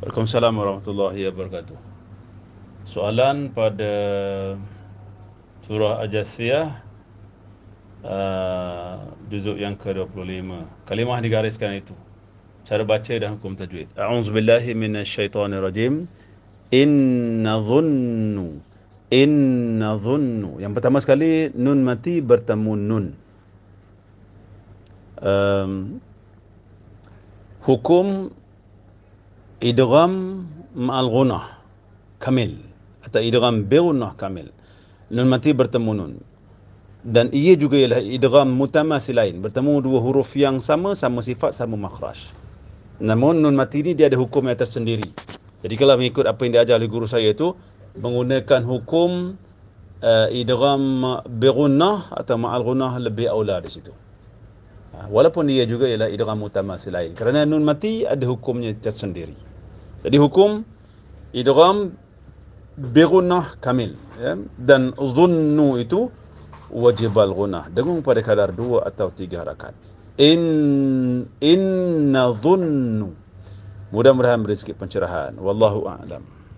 Waalaikumsalam warahmatullahi wabarakatuh. Soalan pada surah Ajasiyah uh, juzuk yang ke-25. Kalimah digariskan itu. Cara baca dan hukum tajwid. A'udzubillahi minasyaitonirrajim. Inna dhunnu. Inna dhunnu. Yang pertama sekali nun mati bertemu nun. Um, hukum idgham ma'al gunah kamil. Atau idgham bi gunah kamil. Nun mati bertemu nun. Dan ia juga ialah idgham mutamasilain bertemu dua huruf yang sama sama sifat sama makhraj. Namun nun mati ini dia ada hukum yang tersendiri. Jadi kalau mengikut apa yang diajar oleh guru saya itu menggunakan hukum uh, idgham bi gunah atau ma'al gunah lebih aula di situ. Ha, walaupun dia juga ialah idgham mutamasilain kerana nun mati ada hukumnya tersendiri jadi hukum idgham bigunah kamil ya? dan dhunnu itu wajib al-gunah dengung pada kadar dua atau tiga rakaat. In inna dhunnu mudah-mudahan beri pencerahan. Wallahu a'lam.